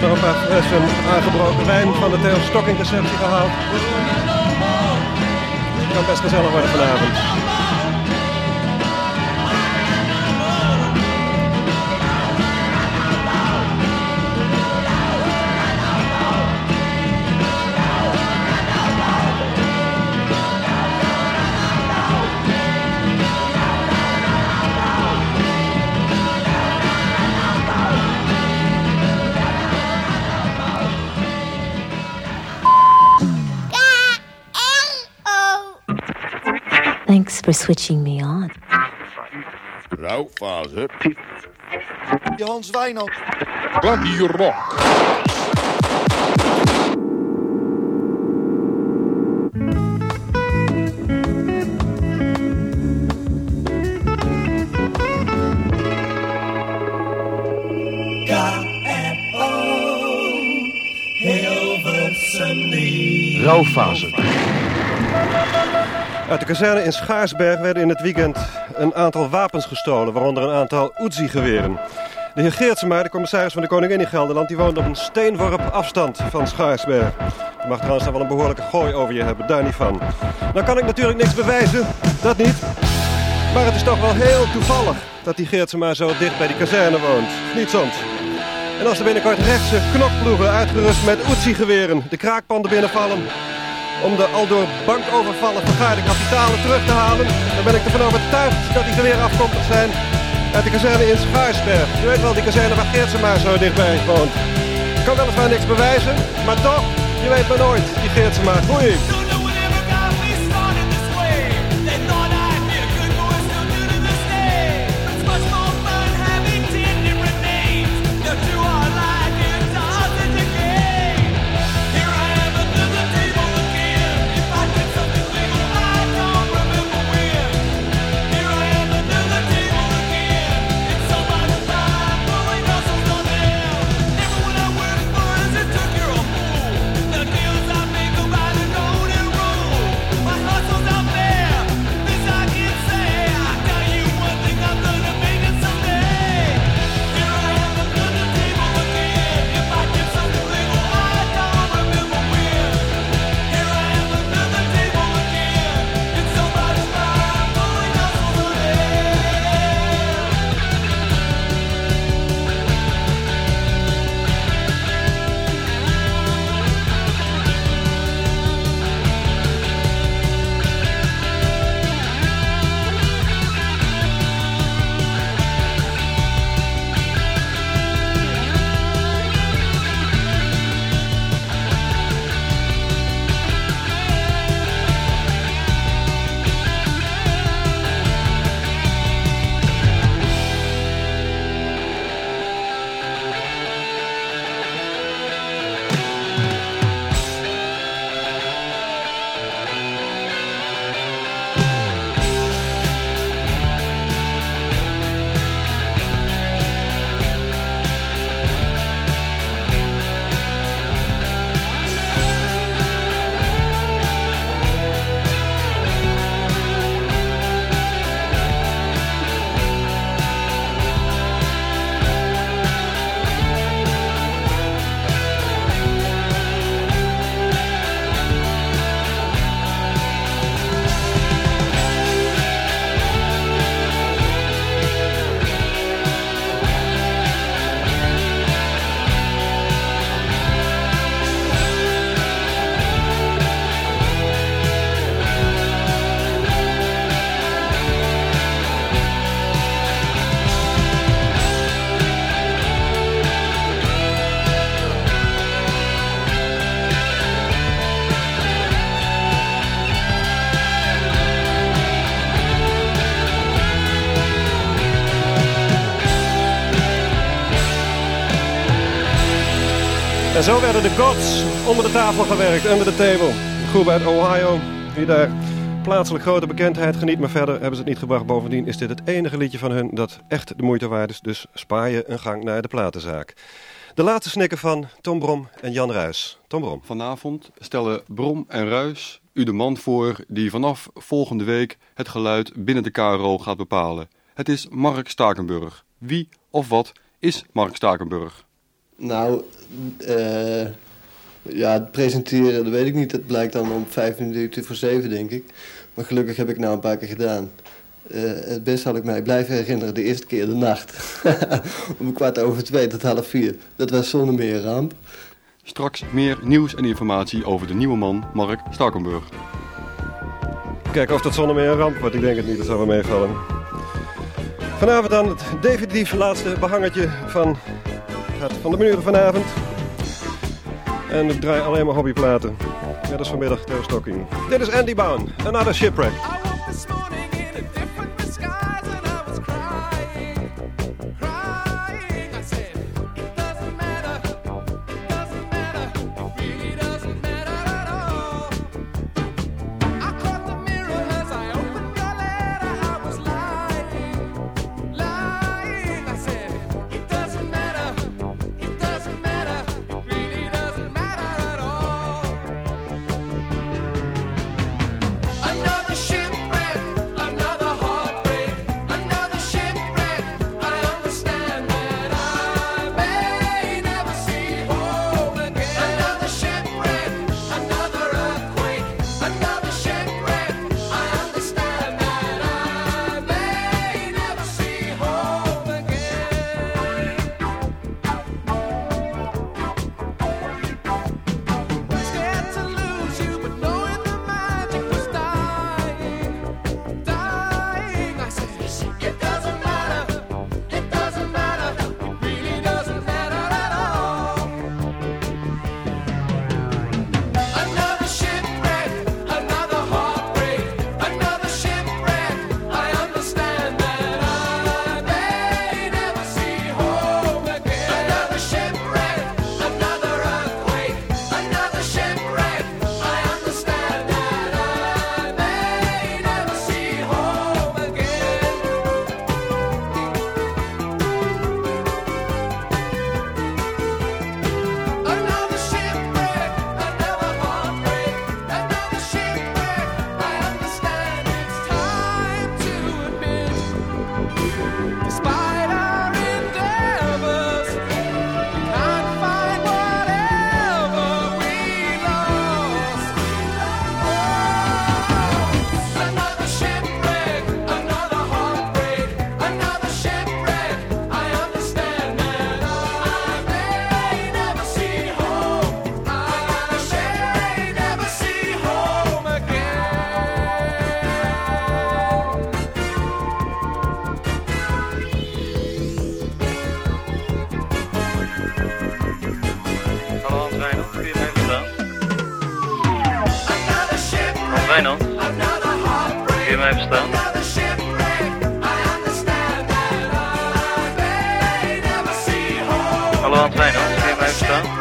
Heb nog een paar flessen aangebroken wijn van de Theo Stocking receptie gehaald. Het kan best gezellig worden vanavond. For switching me on. Rouwfase. Hans Wijnald. Radio Rock. Uit de kazerne in Schaarsberg werden in het weekend een aantal wapens gestolen, waaronder een aantal Uzi-geweren. De heer de commissaris van de Koningin in Gelderland, die woont op een steenworp afstand van Schaarsberg. Je mag trouwens daar wel een behoorlijke gooi over je hebben, daar niet van. Nou kan ik natuurlijk niks bewijzen, dat niet. Maar het is toch wel heel toevallig dat die Geertsema zo dicht bij die kazerne woont. Niet soms. En als er binnenkort rechtse knokploegen uitgerust met Uzi-geweren de kraakpanden binnenvallen om de al door bankovervallen vergaarde kapitalen terug te halen, dan ben ik ervan overtuigd dat die geweren afkomstig zijn uit de kazerne in Schaarsberg. Je weet wel, die kazerne waar Geertsema zo dichtbij woont. Ik kan weliswaar niks bewijzen, maar toch, je weet maar nooit, die Geertsema. Goeie. Werden de gods onder de tafel gewerkt, under the table. De groep uit Ohio, die daar plaatselijk grote bekendheid geniet, maar verder hebben ze het niet gebracht. Bovendien is dit het enige liedje van hun dat echt de moeite waard is, dus spaar je een gang naar de platenzaak. De laatste snikken van Tom Brom en Jan Ruis. Tom Brom. Vanavond stellen Brom en Ruis u de man voor die vanaf volgende week het geluid binnen de KRO gaat bepalen. Het is Mark Stakenburg. Wie of wat is Mark Stakenburg? Nou, eh ja, het presenteren, dat weet ik niet. Dat blijkt dan om vijf minuten voor zeven, denk ik. Maar gelukkig heb ik nou een paar keer gedaan. Eh, het best zal ik mij blijven herinneren, de eerste keer de nacht. om kwart over twee tot half vier. Dat was zonder meer een ramp. Straks meer nieuws en informatie over de nieuwe man Mark Stakenburg. Kijken of dat zonder meer een ramp wordt. Ik denk het niet, dat zou wel meevallen. Vanavond dan het definitief laatste behangetje van, het, van de muren vanavond. En ik draai alleen maar hobbyplaten. Ja, dat is vanmiddag Theo Stocking. Dit is Andy Bown, Another Shipwreck. Heartbreak. kun je mij verstaan? Hallo Hans Wijnand, kun je mij verstaan? Hans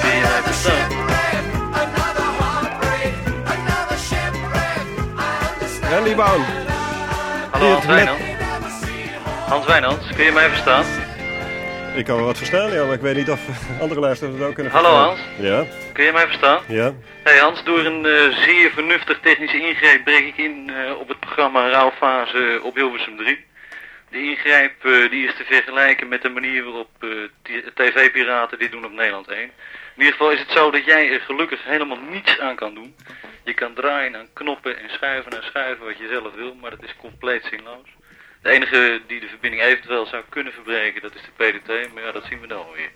kun je mij verstaan? Another heartbreak. Another shipwreck. I understand Andy Bown. Hallo Hans. Hans Wijnand, kun je mij verstaan? Ik kan wel wat verstaan, ja, maar ik weet niet of andere luisteraars het ook kunnen Hallo, verstaan. Hans. Ja, Kun je mij verstaan? ja. Hey Hans, door een eh, zeer vernuftig technische ingreep breek ik in eh, op het programma Rauwfase op Hilversum 3. De ingreep eh, die is te vergelijken met de manier waarop tv-piraten dit doen op Nederland 1. In ieder geval is het zo dat jij er gelukkig helemaal niets aan kan doen. Je kan draaien aan knoppen en schuiven en schuiven wat je zelf wil, maar dat is compleet zinloos. De enige die de verbinding eventueel zou kunnen verbreken, dat is de PDT, maar ja, dat zien we dan weer.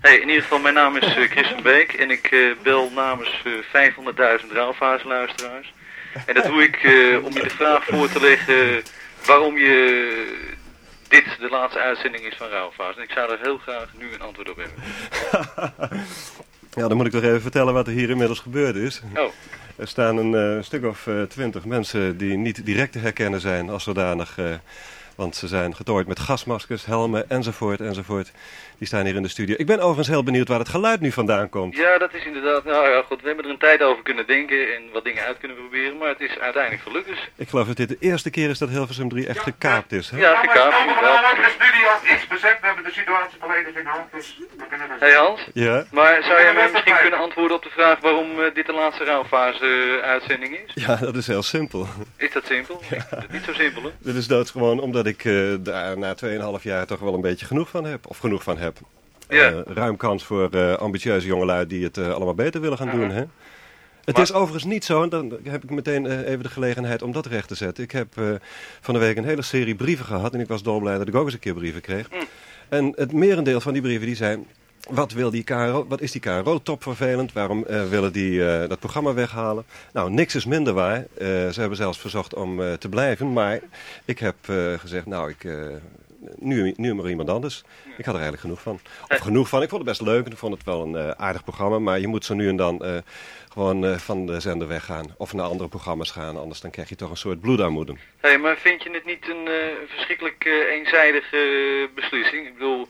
Hey, in ieder geval, mijn naam is van Beek en ik eh, bel namens eh 500.000 Rauwfase-luisteraars. En dat doe ik eh, om je de vraag voor te leggen waarom je dit de laatste uitzending is van Rauwfase. En ik zou er heel graag nu een antwoord op hebben. Ja, dan moet ik toch even vertellen wat er hier inmiddels gebeurd is. Oh, Er staan een eh, stuk of eh, twintig mensen die niet direct te herkennen zijn als zodanig eh, Want ze zijn getooid met gasmaskers, helmen enzovoort enzovoort. Die staan hier in de studio. Ik ben overigens heel benieuwd waar het geluid nu vandaan komt. Ja, dat is inderdaad. Nou ja, goed. We hebben er een tijd over kunnen denken en wat dingen uit kunnen proberen. Maar het is uiteindelijk gelukt dus. Ik geloof dat dit de eerste keer is dat Hilversum 3 echt gekaapt is. Hè? Ja, gekaapt inderdaad. de studio is bezet. We hebben de situatie volledig in hand. Dus we kunnen Hey Hans, Ja? maar zou jij mij misschien kunnen antwoorden op de vraag waarom eh, dit de laatste rouwfase eh, uitzending is? Ja, dat is heel simpel. Is dat simpel? Niet zo simpel hè? Dit is doodsgewoon omdat ik eh, daar na 2,5 jaar toch wel een beetje genoeg van heb. Of genoeg van heb. Ja. Eh, ruim kans voor eh, ambitieuze jongelui die het allemaal beter willen gaan doen. Hè? Het is overigens niet zo, en dan heb ik meteen even de gelegenheid om dat recht te zetten. Ik heb van de week een hele serie brieven gehad en ik was dolblij dat ik ook eens een keer brieven kreeg. En het merendeel van die brieven die zijn... Wat, wil die KRO, wat is die KRO-top vervelend? Waarom eh, willen die eh, dat programma weghalen? Nou, niks is minder waar. Eh, ze hebben zelfs verzocht om te blijven. Maar ik heb gezegd, nou, ik, nu, nu maar iemand anders. Ik had er eigenlijk genoeg van. Of genoeg van. Ik vond het best leuk en ik vond het wel een aardig programma. Maar je moet zo nu en dan gewoon van de zender weggaan. Of naar andere programma's gaan. Anders dan krijg je toch een soort bloedarmoede. Hé, maar vind je het niet een verschrikkelijk eenzijdige beslissing? Ik bedoel,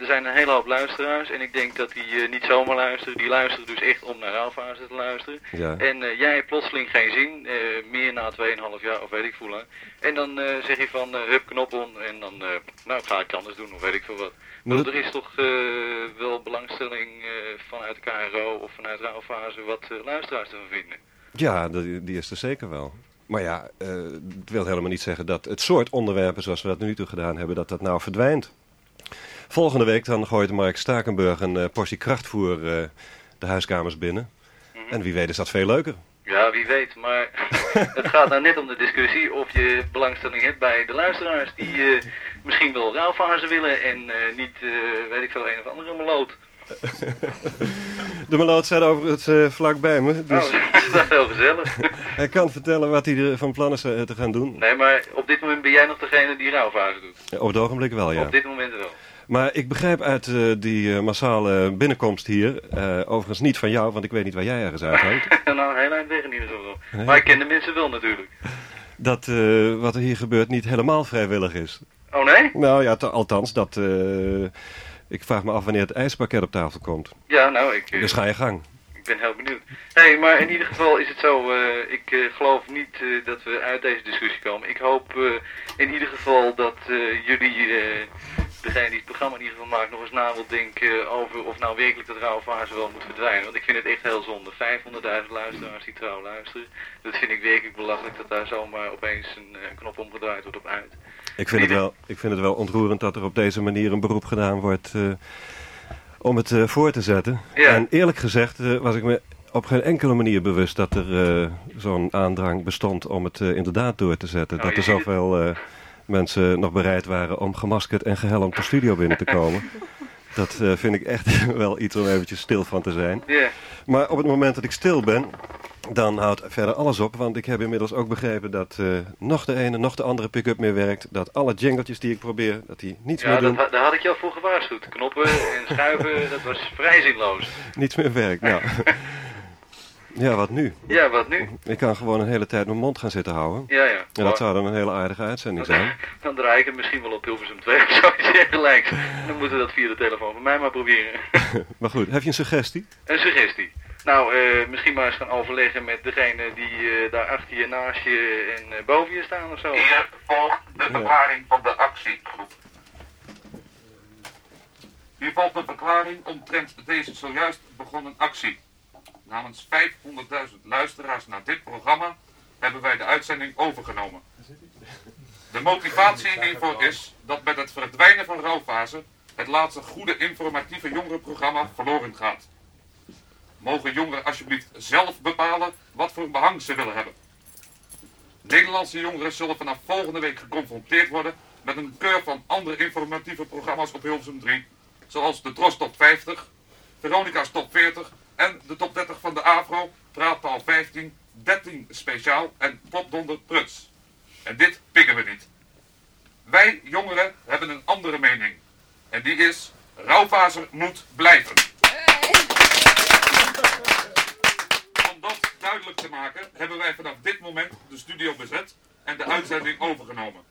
er zijn een hele hoop luisteraars en ik denk dat die eh, niet zomaar luisteren. Die luisteren dus echt om naar rouwfase te luisteren. Ja. En eh, jij hebt plotseling geen zin, eh, meer na 2,5 jaar of weet ik veel lang. En dan eh, zeg je van, eh, hup, knop om en dan, eh, nou ga ik het anders doen of weet ik veel wat. Het- er is toch eh, wel belangstelling eh, vanuit de KRO of vanuit rouwfase wat eh, luisteraars ervan vinden. Ja, die, is er zeker wel. Maar ja, eh, het wil helemaal niet zeggen dat het soort onderwerpen zoals we dat nu toe gedaan hebben, dat dat nou verdwijnt. Volgende week dan gooit Mark Stakenburg een eh, portie krachtvoer eh, de huiskamers binnen. En wie weet is dat veel leuker. Ja, wie weet, maar het gaat nou net om de discussie of je belangstelling hebt bij de luisteraars die eh, misschien wel rouwfase willen en niet, weet ik veel, een of andere meloot. De meloot staat overigens eh vlak bij me, dus Nou, dat is wel heel gezellig. hij kan vertellen wat hij er van plan is te gaan doen. Nee, maar op dit moment ben jij nog degene die rouwfase doet. Ja, Op het ogenblik wel, ja. Op dit moment wel. Maar ik begrijp uit eh, die eh, massale binnenkomst hier, eh, overigens niet van jou, want ik weet niet waar jij ergens uithangt, nou, heel eind weg in ieder geval. Maar ik ken de mensen wel natuurlijk. dat wat er hier gebeurt niet helemaal vrijwillig is. Oh nee? Nou ja, althans, dat, ik vraag me af wanneer het ijspakket op tafel komt. Ja, nou, ik, Dus ga je gang. ik ben heel benieuwd. hey, maar in ieder geval is het zo, ik geloof niet dat we uit deze discussie komen. Ik hoop in ieder geval dat jullie, degene die het programma in ieder geval maakt, nog eens na wil denken over of nou werkelijk dat rouwfase wel moet verdwijnen. Want ik vind het echt heel zonde. 500.000 luisteraars die trouw luisteren. Dat vind ik werkelijk belachelijk dat daar zomaar opeens een eh, knop omgedraaid wordt op uit. Ik vind, het wel, ik vind het wel ontroerend dat er op deze manier een beroep gedaan wordt eh, om het eh, voor te zetten. Ja. En eerlijk gezegd was ik me op geen enkele manier bewust dat er zo'n aandrang bestond om het inderdaad door te zetten. Nou, dat er het. Mensen nog bereid waren om gemaskerd en gehelmd de studio binnen te komen. Dat eh, vind ik echt wel iets om eventjes stil van te zijn. Ja. Maar op het moment dat ik stil ben, dan houdt verder alles op. Want ik heb inmiddels ook begrepen dat eh, nog de ene, nog de andere pick-up meer werkt. Dat alle jingletjes die ik probeer, dat die niets Ja, meer doen. ha- daar had ik jou voor gewaarschuwd. Knoppen en schuiven, dat was vrij zinloos. Niets meer werkt. Nou. Ja, wat nu? Ja, wat nu? Ik kan gewoon een hele tijd mijn mond gaan zitten houden. Ja, ja. En dat zou dan een hele aardige uitzending zijn. Dan draai ik hem misschien wel op Hilversum 2 of zoiets dergelijks. Dan moeten we dat via de telefoon van mij maar proberen. Maar goed, heb je een suggestie? Een suggestie. Nou, eh, misschien maar eens gaan overleggen met degene die eh, daar achter je, naast je en eh, boven je staan of zo. Hier volgt de verklaring van de actiegroep. Hier volgt een verklaring omtrent deze zojuist begonnen actie. Namens 500.000 luisteraars naar dit programma hebben wij de uitzending overgenomen. De motivatie hiervoor is dat met het verdwijnen van rouwfase het laatste goede informatieve jongerenprogramma verloren gaat. Mogen jongeren alsjeblieft zelf bepalen wat voor behang ze willen hebben. Nederlandse jongeren zullen vanaf volgende week geconfronteerd worden met een keur van andere informatieve programma's op Hilversum 3, zoals de Tros Top 50, Veronica's Top 40 en de Top 30 van de Afro, Praatpaal 15, 13 speciaal en Popdonder Pruts. En dit pikken we niet. Wij jongeren hebben een andere mening. En die is, rouwfase moet blijven. Om dat duidelijk te maken, hebben wij vanaf dit moment de studio bezet en de uitzending overgenomen.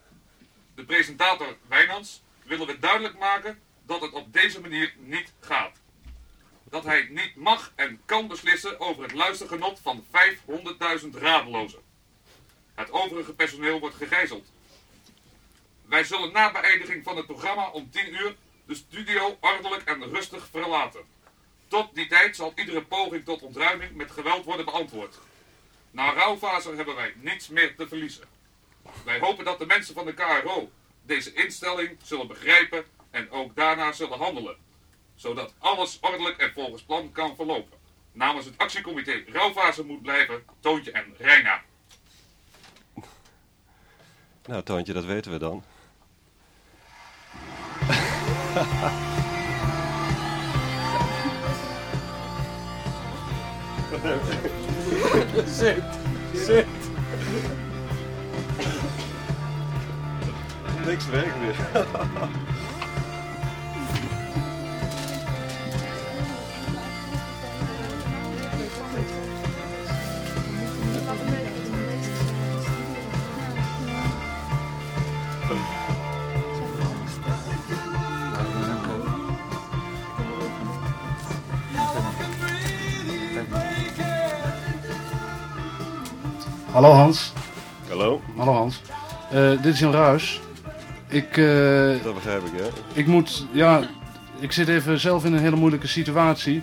de presentator Wijnands, willen we duidelijk maken dat het op deze manier niet gaat. Dat hij niet mag en kan beslissen over het luistergenot van 500.000 radelozen. Het overige personeel wordt gegijzeld. Wij zullen na beëindiging van het programma om 10 uur de studio ordelijk en rustig verlaten. Tot die tijd zal iedere poging tot ontruiming met geweld worden beantwoord. Na rouwfase hebben wij niets meer te verliezen. Wij hopen dat de mensen van de KRO deze instelling zullen begrijpen en ook daarna zullen handelen. Zodat alles ordelijk en volgens plan kan verlopen. Namens het actiecomité Rouwfase moet blijven Toontje en Reina. Nou, Toontje, dat weten we dan. zit, zit. Niks werkt meer. Hallo Hans. Hallo, Hallo Hans. Eh, dit is Jan Ruis. Ik, eh, dat begrijp ik, hè? ik moet, ja, ik zit even zelf in een hele moeilijke situatie.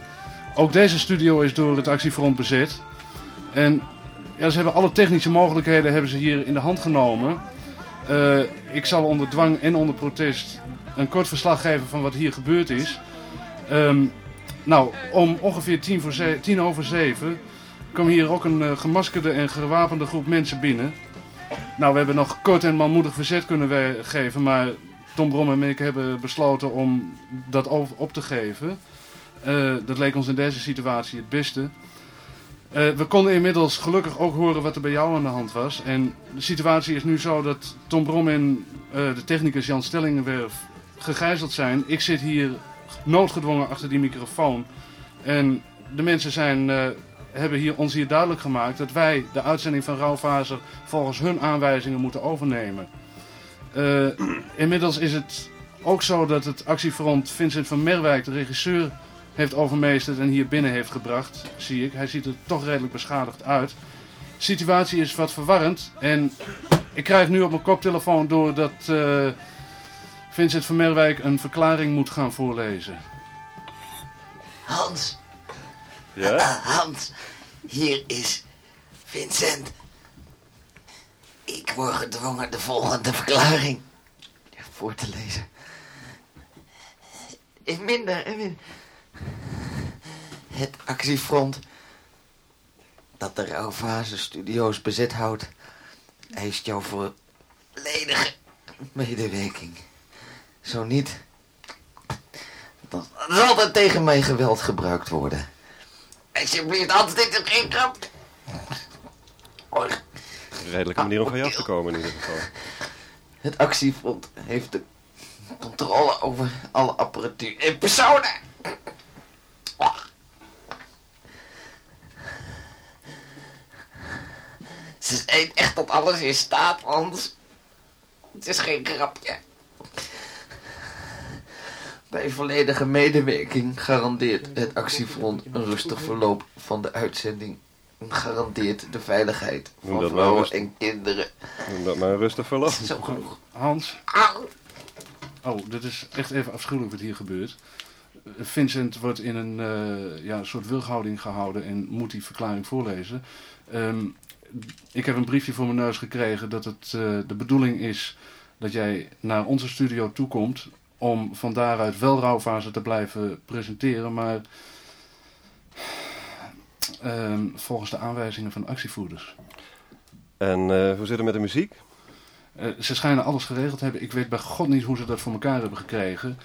Ook deze studio is door het actiefront bezet. En ja, ze hebben alle technische mogelijkheden hebben ze hier in de hand genomen. Eh, ik zal onder dwang en onder protest een kort verslag geven van wat hier gebeurd is. Ehm, nou, om ongeveer tien, voor tien over zeven kwam hier ook een eh, gemaskerde en gewapende groep mensen binnen. Nou, we hebben nog kort en manmoedig verzet kunnen geven, maar Tom Brom en ik hebben besloten om dat op, te geven. Eh, dat leek ons in deze situatie het beste. Eh, we konden inmiddels gelukkig ook horen wat er bij jou aan de hand was. En de situatie is nu zo dat Tom Brom en de technicus Jan Stellingenwerf gegijzeld zijn. Ik zit hier noodgedwongen achter die microfoon. En de mensen zijn, hebben hier, ons hier duidelijk gemaakt dat wij de uitzending van Rauwfaser volgens hun aanwijzingen moeten overnemen. Eh, inmiddels is het ook zo dat het actiefront Vincent van Merwijk, de regisseur, heeft overmeesterd en hier binnen heeft gebracht, zie ik. Hij ziet er toch redelijk beschadigd uit. De situatie is wat verwarrend en ik krijg nu op mijn koptelefoon door dat eh, Vincent van Merwijk een verklaring moet gaan voorlezen. Hans, Ja? Hans, hier is Vincent. Ik word gedwongen de volgende verklaring voor te lezen. In minder en min. Het actiefront dat de Rauwfase Studio's bezet houdt, eist jouw volledige medewerking. Zo niet, dan zal er tegen mijn geweld gebruikt worden. Alsjeblieft, Hans, dit is geen grap. Oh, Redelijke manier om van je af te komen in ieder geval. Het actiefront heeft de controle over alle apparatuur en personen. Ze zijn echt tot alles in staat, Hans. Het is geen grapje. Volledige medewerking garandeert het actiefront een rustig verloop van de uitzending. En garandeert de veiligheid van dat maar vrouwen rust. en kinderen. Noem dat maar een rustig verloop. Zo genoeg. Hans, Au. oh, dit is echt even afschuwelijk wat hier gebeurt. Vincent wordt in een eh, ja, soort wilhouding gehouden en moet die verklaring voorlezen. Ehm, ik heb een briefje voor mijn neus gekregen dat het eh, de bedoeling is dat jij naar onze studio toekomt om van daaruit wel rouwfase te blijven presenteren, maar ehm, volgens de aanwijzingen van actievoerders. En eh, hoe zit het met de muziek? Eh, ze schijnen alles geregeld te hebben. Ik weet bij God niet hoe ze dat voor elkaar hebben gekregen.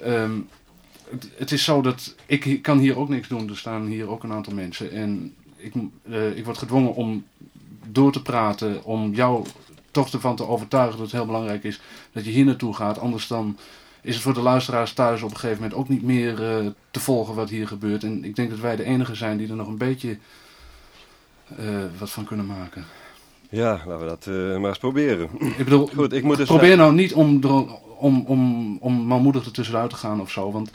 Ehm, het, het is zo dat ik kan hier ook niks doen. Er staan hier ook een aantal mensen. En ik, eh, ik word gedwongen om door te praten. Om jou toch ervan te overtuigen dat het heel belangrijk is dat je hier naartoe gaat. Anders dan is het voor de luisteraars thuis op een gegeven moment ook niet meer eh, te volgen wat hier gebeurt. En ik denk dat wij de enigen zijn die er nog een beetje eh, wat van kunnen maken. Ja, laten we dat eh, maar eens proberen. Ik bedoel, Goed, ik moet dus probeer nou niet om, om, om, om manmoedig er tussenuit te gaan of zo. Want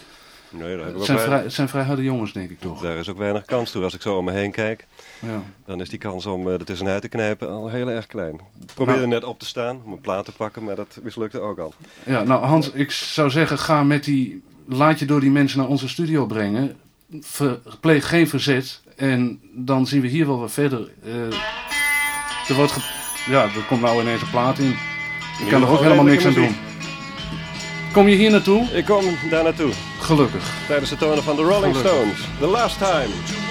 Nee, we zijn, vrij, het zijn vrij harde jongens, denk ik toch. Daar is ook weinig kans toe. Als ik zo om me heen kijk, Ja. dan is die kans om eh, er tussenuit te knijpen al heel erg klein. Ik probeerde Nou. net op te staan, om een plaat te pakken, maar dat mislukte ook al. ja, nou Hans, ik zou zeggen, ga met die, laat je door die mensen naar onze studio brengen. Ver, pleeg geen verzet. En dan zien we hier wel wat verder. Eh, er wordt ja, er komt nou ineens een plaat in. Ik kan er ook helemaal niks aan doen. Kom je hier naartoe? Ik kom daar naartoe, Gelukkig. tijdens het tonen van de Rolling Gelukkig. Stones. The Last Time.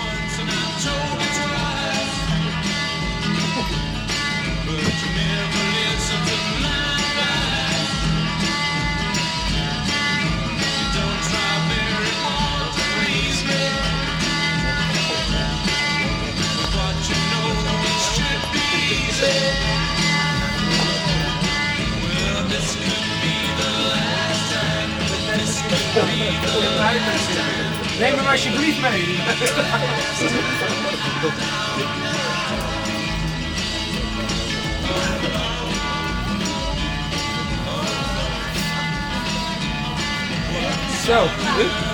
Neem hem alsjeblieft mee. Zo.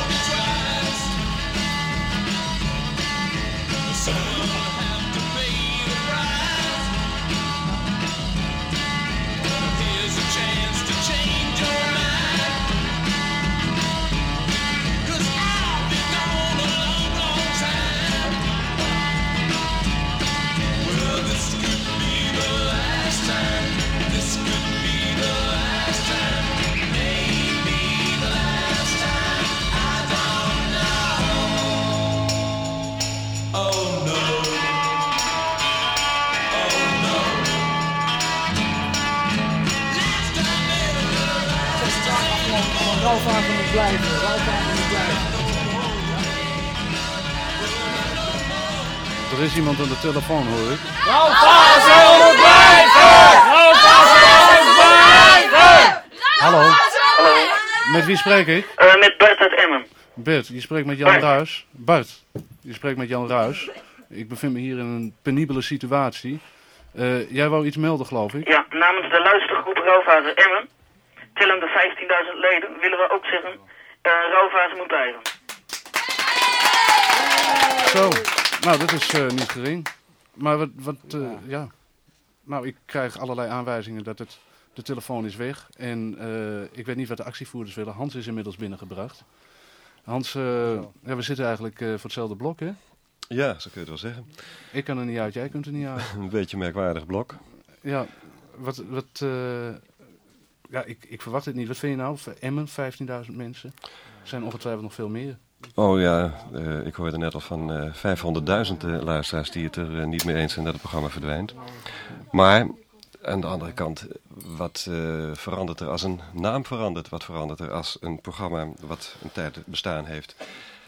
iemand aan de telefoon, hoor ik. Blijven! Blijven! Hallo, Hallo, met wie spreek ik? Eh, met Bert uit Emmen. Bert, je spreekt met Jan Bart. Ruis. Bart, je spreekt met Jan Ruis. Ik bevind me hier in een penibele situatie. Eh, jij wou iets melden, geloof ik? Ja, namens de luistergroep Rauwvazen Emmen, tellende 15.000 leden, willen we ook zeggen, eh Rauwvazen moet blijven. Zo, nou, dat is eh, niet gering. Maar wat, wat eh, ja. Nou, ik krijg allerlei aanwijzingen dat het, de telefoon is weg. En eh, ik weet niet wat de actievoerders willen. Hans is inmiddels binnengebracht. Hans, ja, we zitten eigenlijk voor hetzelfde blok, hè? Ja, zo kun je het wel zeggen. Ik kan er niet uit, jij kunt er niet uit. Een beetje een merkwaardig blok. Ja, wat, wat eh, ja, ik, ik verwacht het niet. Wat vind je nou? Emmen, 15.000 mensen. Er zijn ongetwijfeld nog veel meer. Oh ja, eh, ik hoorde net al van eh 500.000 eh, luisteraars die het er eh, niet mee eens zijn dat het programma verdwijnt. Maar aan de andere kant, wat eh, verandert er als een naam verandert? Wat verandert er als een programma wat een tijd bestaan heeft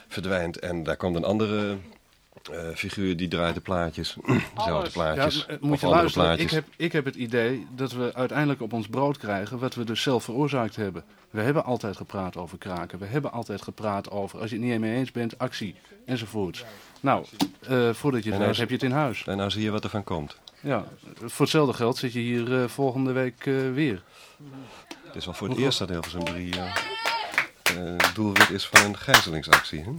verdwijnt en daar komt een andere eh, figuur die draait de plaatjes. Dezelfde plaatjes. Ja, moet je andere luisteren. Ik plaatjes. heb, ik heb het idee dat we uiteindelijk op ons brood krijgen wat we dus zelf veroorzaakt hebben. We hebben altijd gepraat over kraken. We hebben altijd gepraat over, als je het niet mee eens bent, actie enzovoorts. Nou, eh, voordat je het weet heb je het in huis. En nou zie je wat er van komt. Ja, voor hetzelfde geld zit je hier eh, volgende week eh, weer. Het is wel voor het Hoeveel- eerst dat Hilversum 3 eh, eh, doelwit is van een gijzelingsactie. Hè?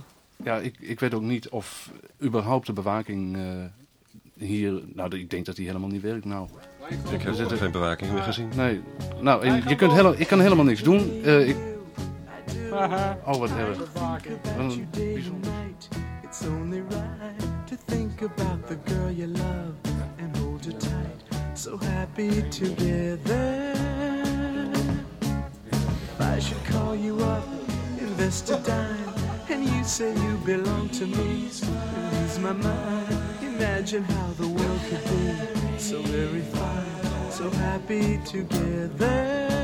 Ja, ik, ik weet ook niet of überhaupt de bewaking eh, hier... Nou, ik denk dat die helemaal niet werkt nou. Ik heb We zitten- geen bewaking meer gezien. Nee, nou, en je kunt hele, ik kan helemaal niks doen. Eh, ik... Oh, wat erg. Wat een bijzonder. It's only right to think about the girl you love and hold her tight. So happy together. If I should call you up, invest a dime, and you say you belong to me, lose my mind. Imagine how the world could be so very fine, so happy together.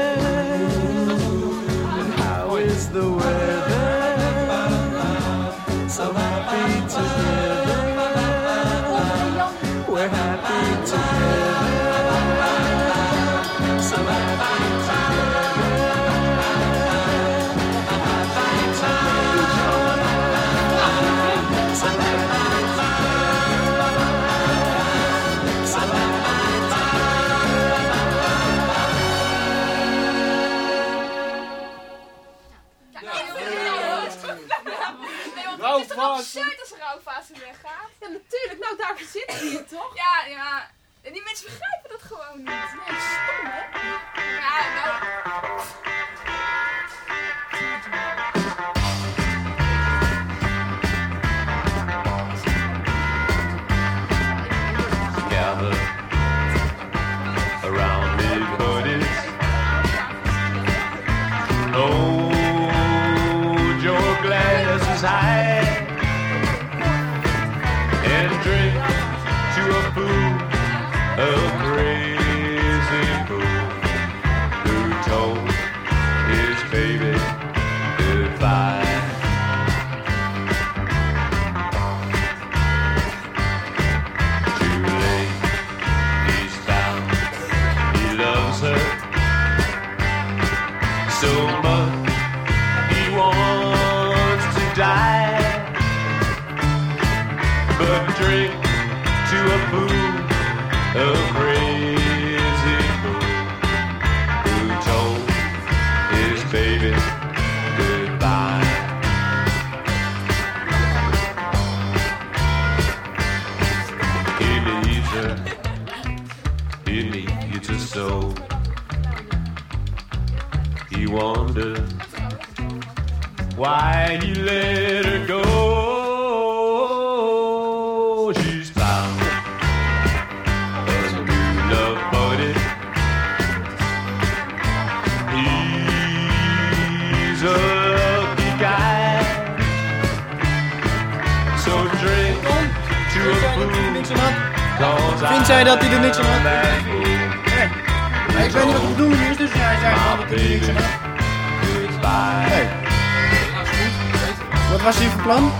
Why you let her go? She's found as a new love buddy. He's a lucky guy. So drink to a fool. Vindt zij dat hij er niks aan. Ik weet niet wat de bedoeling is, dus jij zei dat hij er niks aan Wat was hij van plan?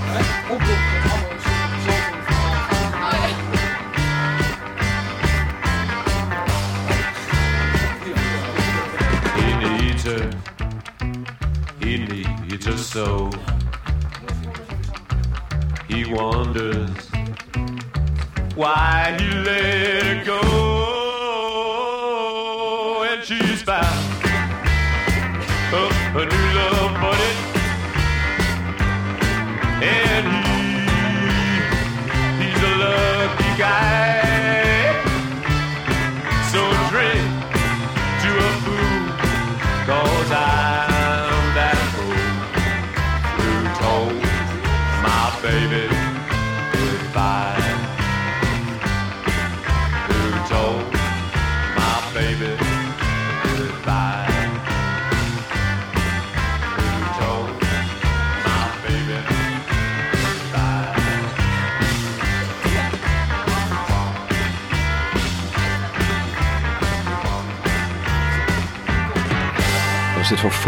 He needs her. He needs her so. He wonders why he let her go.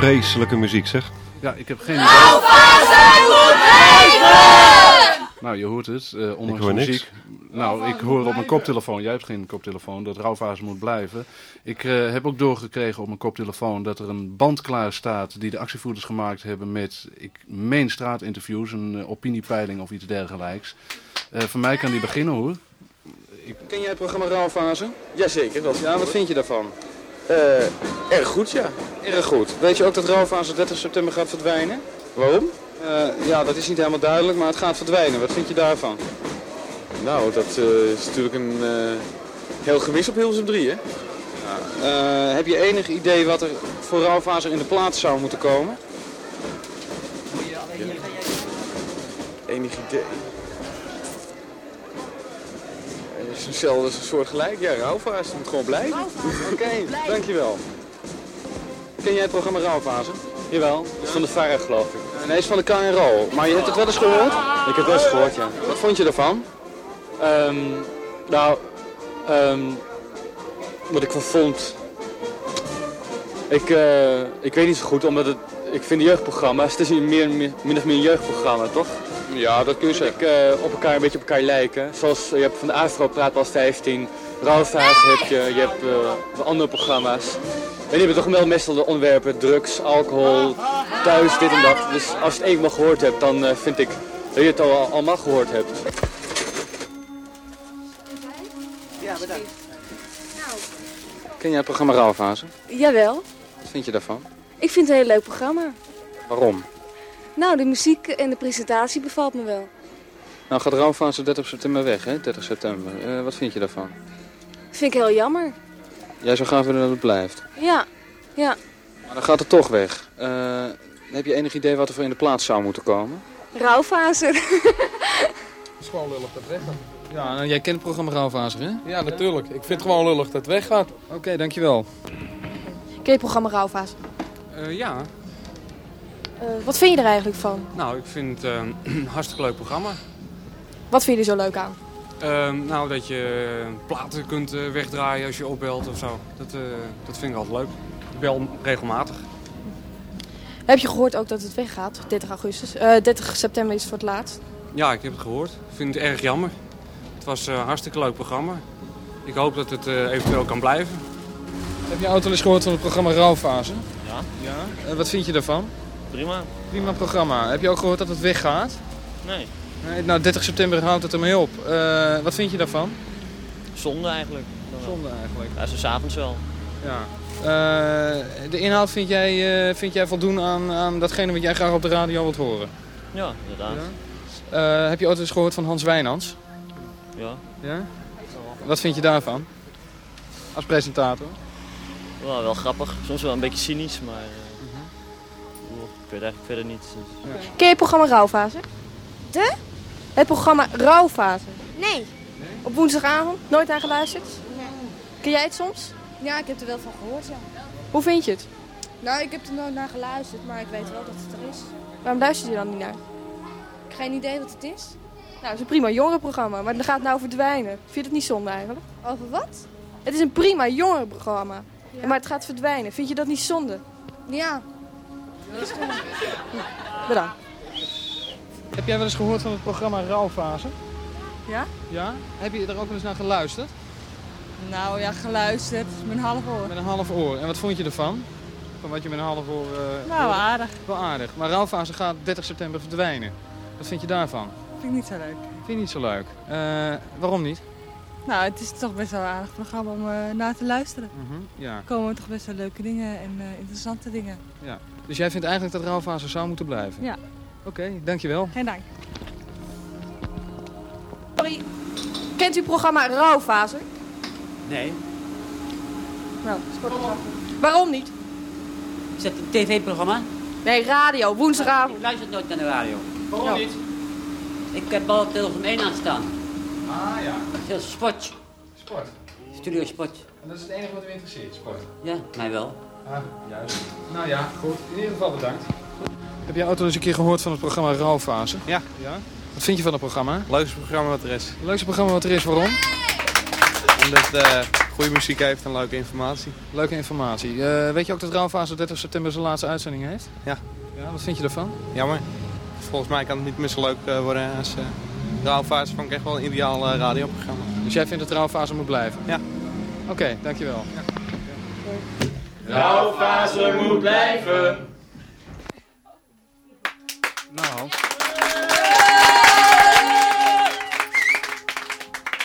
Vreselijke muziek, zeg? Ja, ik heb geen idee. Nou, je hoort het. eh ondanks Ik hoor de niks. muziek. Nou, ik hoor op mijn koptelefoon. Jij hebt geen koptelefoon. Dat rouwfase moet blijven. Ik eh, heb ook doorgekregen op mijn koptelefoon dat er een band klaar staat die de actievoerders gemaakt hebben met, ik meen straatinterviews, een eh, opiniepeiling of iets dergelijks. Eh van mij kan die beginnen hoor. Ken jij het programma Rauwfase? Jazeker, wel. Ja, wat vind je daarvan? Eh, erg goed, ja. Erg goed. Weet je ook dat Rauwfase 30 september gaat verdwijnen? Waarom? ja, dat is niet helemaal duidelijk, maar het gaat verdwijnen. Wat vind je daarvan? Nou, dat eh, is natuurlijk een eh, heel gemis op Hilversum 3, hè? Eh, heb je enig idee wat er voor Rauwfase in de plaats zou moeten komen? Enig idee? Het is hetzelfde soort gelijk. Ja, Rauwfase moet gewoon blijven. Oké, dankjewel. Ken jij het programma Rauwfase? Jawel. Dat is van de VARA geloof ik. Nee, het is van de KRO. Maar je hebt het wel eens gehoord? Ik heb het wel eens gehoord, ja. Wat vond je ervan? Ehm, nou, ehm, wat ik van vond. Ik, eh, ik weet niet zo goed, omdat het. Ik vind de jeugdprogramma's, het is meer, meer, min of meer een jeugdprogramma, toch? Ja, dat kun je zeggen. Ik, eh, op elkaar een beetje op elkaar lijken. Zoals eh, je hebt van de Afro Praat was 15, Rauwfase heb je, je hebt eh, andere programma's. En die hebben toch wel meestal de onderwerpen drugs, alcohol, thuis, dit en dat. Dus als je het eenmaal gehoord hebt, dan vind ik dat je het al allemaal gehoord hebt. Ja, bedankt. Ken jij het programma Rauwfase? Jawel, Wat vind je daarvan? ik vind het een heel leuk programma. Waarom? Nou, de muziek en de presentatie bevalt me wel. Nou gaat Rauwfase 30 september weg, hè? 30 september. Eh, wat vind je daarvan? Vind ik heel jammer. Jij zou graag willen dat het blijft. Ja, ja. Maar dan gaat het toch weg. Eh, heb je enig idee wat er voor in de plaats zou moeten komen? Rouwfase. Het is gewoon lullig dat het weggaat. Ja, nou, jij kent het programma Rauwfase, hè? Ja, natuurlijk. Ik vind het gewoon lullig dat het weggaat. Oké, dankjewel. Ken je het programma Rauwfase? Eh, ja, Eh, wat vind je er eigenlijk van? nou, ik vind het eh, een hartstikke leuk programma. Wat vind je er zo leuk aan? Ehm, nou, dat je platen kunt eh, wegdraaien als je opbelt of zo. Dat, eh, dat vind ik altijd leuk. Ik bel regelmatig. Heb je gehoord ook dat het weggaat, 30 augustus? Eh 30 september is het voor het laatst. Ja, ik heb het gehoord. Ik vind het erg jammer. Het was een hartstikke leuk programma. Ik hoop dat het eh, eventueel kan blijven. Heb je al eens gehoord van het programma Rauwfase? Ja. Ja. Eh, wat vind je daarvan? Prima. Prima programma. Heb je ook gehoord dat het weggaat? Nee. Nee, nou, 30 september houdt het ermee op. Eh, wat vind je daarvan? Zonde eigenlijk. Zonde eigenlijk. Ja, zo s'avonds wel. Ja. Eh, de inhoud vind jij, eh, vind jij voldoen aan, aan datgene wat jij graag op de radio wilt horen? Ja, inderdaad. Heb je ooit eens gehoord van Hans Wijnands? Ja. Ja? Wat vind je daarvan? Als presentator? Wel, wel grappig. Soms wel een beetje cynisch, maar... Ik weet eigenlijk verder niet. dus- Ken je het programma Rauwfase? De? Het programma Rauwfase. Nee. Op woensdagavond? Nooit naar geluisterd? Nee. Ken jij het soms? Ja, ik heb er wel van gehoord, ja. Hoe vind je het? Nou, ik heb er nooit naar geluisterd, maar ik weet wel dat het er is. Waarom luister je dan niet naar? Ik heb geen idee wat het is. Nou, het is een prima jongerenprogramma, maar dat gaat nou verdwijnen. Vind je het niet zonde eigenlijk? Over wat? Het is een prima jongerenprogramma, ja. maar het gaat verdwijnen. Vind je dat niet zonde? Ja. Bedankt. Heb jij wel eens gehoord van het programma Rouwfase? Ja? Ja? Heb je er ook wel eens naar geluisterd? Nou ja, geluisterd. Met een half oor. Met een half oor. En wat vond je ervan? Van wat je met een half oor... eh, Nou, aardig. Wel aardig. Maar Rouwfase gaat 30 september verdwijnen. Wat vind je daarvan? Vind ik niet zo leuk. Vind je niet zo leuk? Eh, waarom niet? Nou, het is toch best wel een aardig programma om eh, naar te luisteren. Mhm, ja. Er komen toch best wel leuke dingen en interessante dingen. ja. Dus jij vindt eigenlijk dat Rouwfase zou moeten blijven? Ja. Oké, dankjewel. Geen dank. Sorry, kent u het programma Rouwfase? Nee. Nou, sportprogramma. Waarom niet? Is dat een tv-programma? Nee, radio, woensdagavond. Ik luister nooit naar de radio. Waarom Nou. niet? Ik heb al op Hilversum 1 aanstaan. Ah ja. Dat is sport. Sport. Studio Sport. En dat is het enige wat u interesseert, sport? Ja, mij wel. Ah, juist. Nou ja, goed. In ieder geval bedankt. Heb jij ook al eens een keer gehoord van het programma Rouwfase? Ja. ja. Wat vind je van het programma? Leukste programma wat er is. Leukste programma wat er is, waarom? Omdat het eh, goede muziek heeft en leuke informatie. Leuke informatie. Eh, weet je ook dat Rouwfase 30 september zijn laatste uitzending heeft? Ja. Ja, wat vind je ervan? Jammer. Volgens mij kan het niet meer zo leuk eh, worden als Rauwfase vond ik echt wel een ideaal radioprogramma. Dus jij vindt dat Rouwfase moet blijven? Ja. Oké, dankjewel. Rouwfase moet blijven. Nou.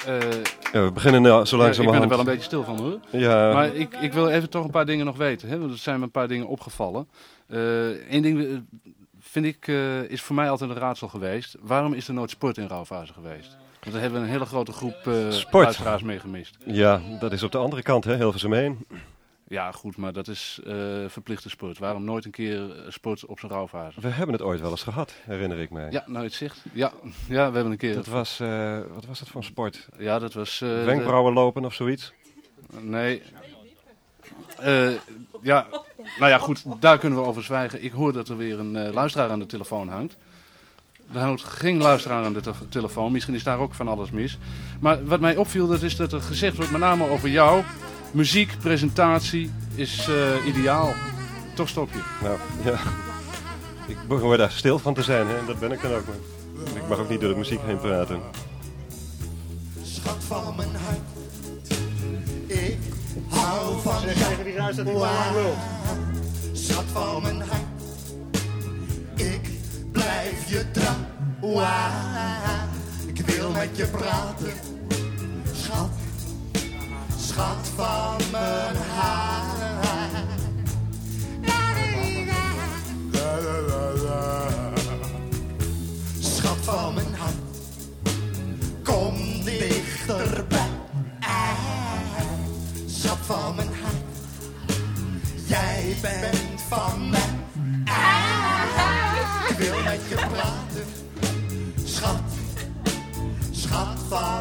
Eh, Ja, we beginnen nou zo ja, ik ben er langzamerhand. wel een beetje stil van hoor. Ja. Maar ik, ik wil even toch een paar dingen nog weten. Hè? Want er zijn me een paar dingen opgevallen. Eén ding eh, vind ik, eh, is voor mij altijd een raadsel geweest. Waarom is er nooit sport in rouwfase geweest? Want daar hebben we een hele grote groep eh Sport. luisteraars mee gemist. Ja, dat is op de andere kant, hè, Hilversum 1. Ja, goed, maar dat is eh, verplichte sport. Waarom nooit een keer eh, sport op zijn rouwfase? We hebben het ooit wel eens gehad, herinner ik mij. Ja, nou het zicht. Ja, ja, we hebben een keer... Dat was, eh, wat was dat voor sport? Ja, dat was... eh, Wenkbrauwen lopen of zoiets? Nee. Ja, nou ja, goed, daar kunnen we over zwijgen. Ik hoor dat er weer een luisteraar aan de telefoon hangt. Er hangt geen luisteraar aan de te- telefoon. Misschien is daar ook van alles mis. Maar wat mij opviel, dat is dat er gezegd wordt, met name over jou. Muziek, presentatie is eh, ideaal. Toch stop je. Nou, ja. Ik behoor daar stil van te zijn, hè, en dat ben ik dan ook. Maar ik mag ook niet door de muziek heen praten. Schat van mijn hart. Ik hou van Zeg tegen die ruis dat maar. Schat van mijn hart. Ik blijf je trouw. Ik wil met je praten. Schat. Van mijn hart. La, la, la. Schat van mijn hart. Kom dichterbij. Schat van mijn hart. Jij bent van mij. Ik wil met je praten. Schat. Schat van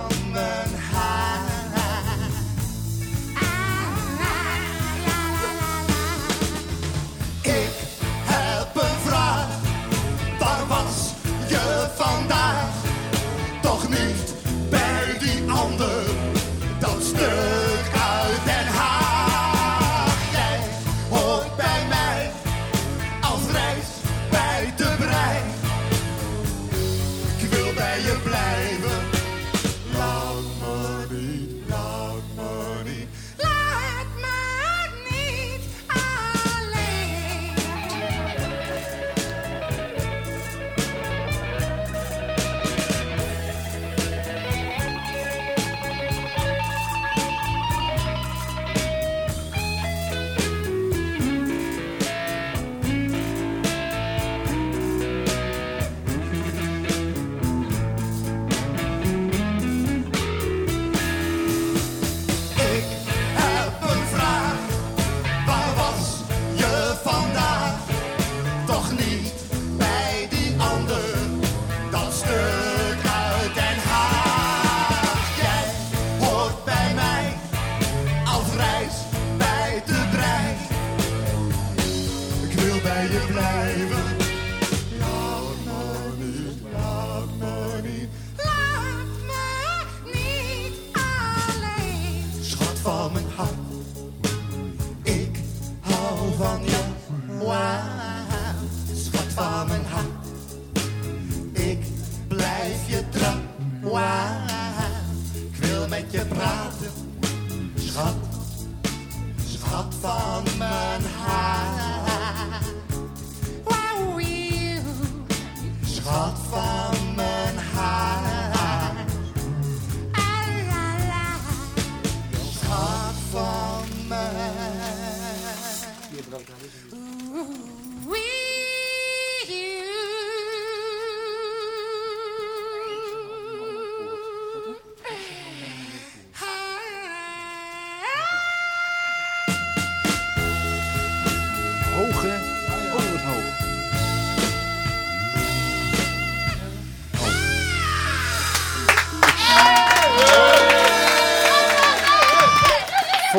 van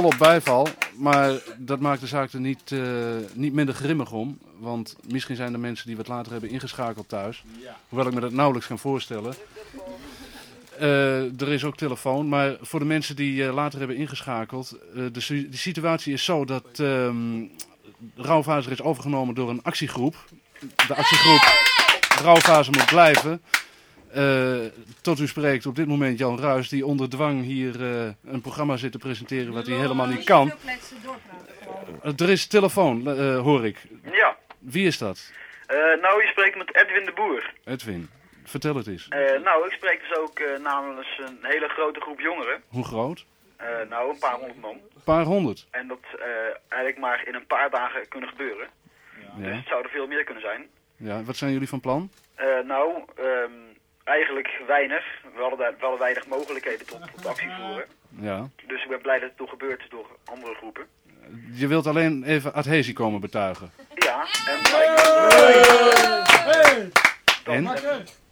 Volop bijval, maar dat maakt de zaak er niet, eh, niet minder grimmig om. Want misschien zijn er mensen die wat later hebben ingeschakeld thuis. Hoewel ik me dat nauwelijks kan voorstellen. Eh, er is ook telefoon, maar voor de mensen die eh, later hebben ingeschakeld. de, de situatie is zo dat Rauwfazer is overgenomen door een actiegroep. De actiegroep Rauwfazer moet blijven. Eh, tot u spreekt op dit moment Jan Ruis, die onder dwang hier eh, een programma zit te presenteren wat hij helemaal niet kan. Eh, er is telefoon, eh, hoor ik. Ja, Wie is dat? eh, nou, je spreekt met Edwin de Boer. Edwin, vertel het eens. Eh, nou, ik spreek dus ook eh, namens een hele grote groep jongeren. Hoe groot? Eh, nou, een paar honderd man. Een paar honderd. En dat eh, eigenlijk maar in een paar dagen kunnen gebeuren. Dus Ja. het zou er veel meer kunnen zijn. ja. Wat zijn jullie van plan? Eh, nou, ehm, eigenlijk weinig. We hadden, daar, we hadden weinig mogelijkheden tot, tot actie voeren. Ja. Dus ik ben blij dat het toch gebeurt door andere groepen. Je wilt alleen even adhesie komen betuigen. Ja, en... En?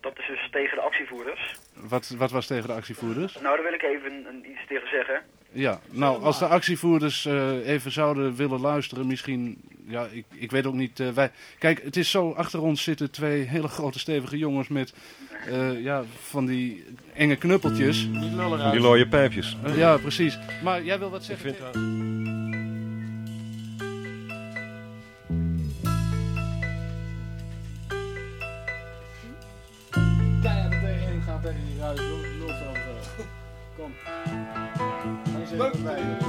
Dat is dus tegen de actievoerders. Wat, wat was tegen de actievoerders? Nou, daar wil ik even een, iets tegen zeggen. Ja, nou, als de actievoerders eh, even zouden willen luisteren, misschien, ja, ik, ik weet ook niet, eh, wij... Kijk, het is zo, achter ons zitten twee hele grote stevige jongens met, eh, ja, van die enge knuppeltjes. Die looie pijpjes. Eh, ja, precies. Maar jij wil wat zeggen? Ik vind gaan tegen die ruis. Lul zelf wel. Kom. Hij.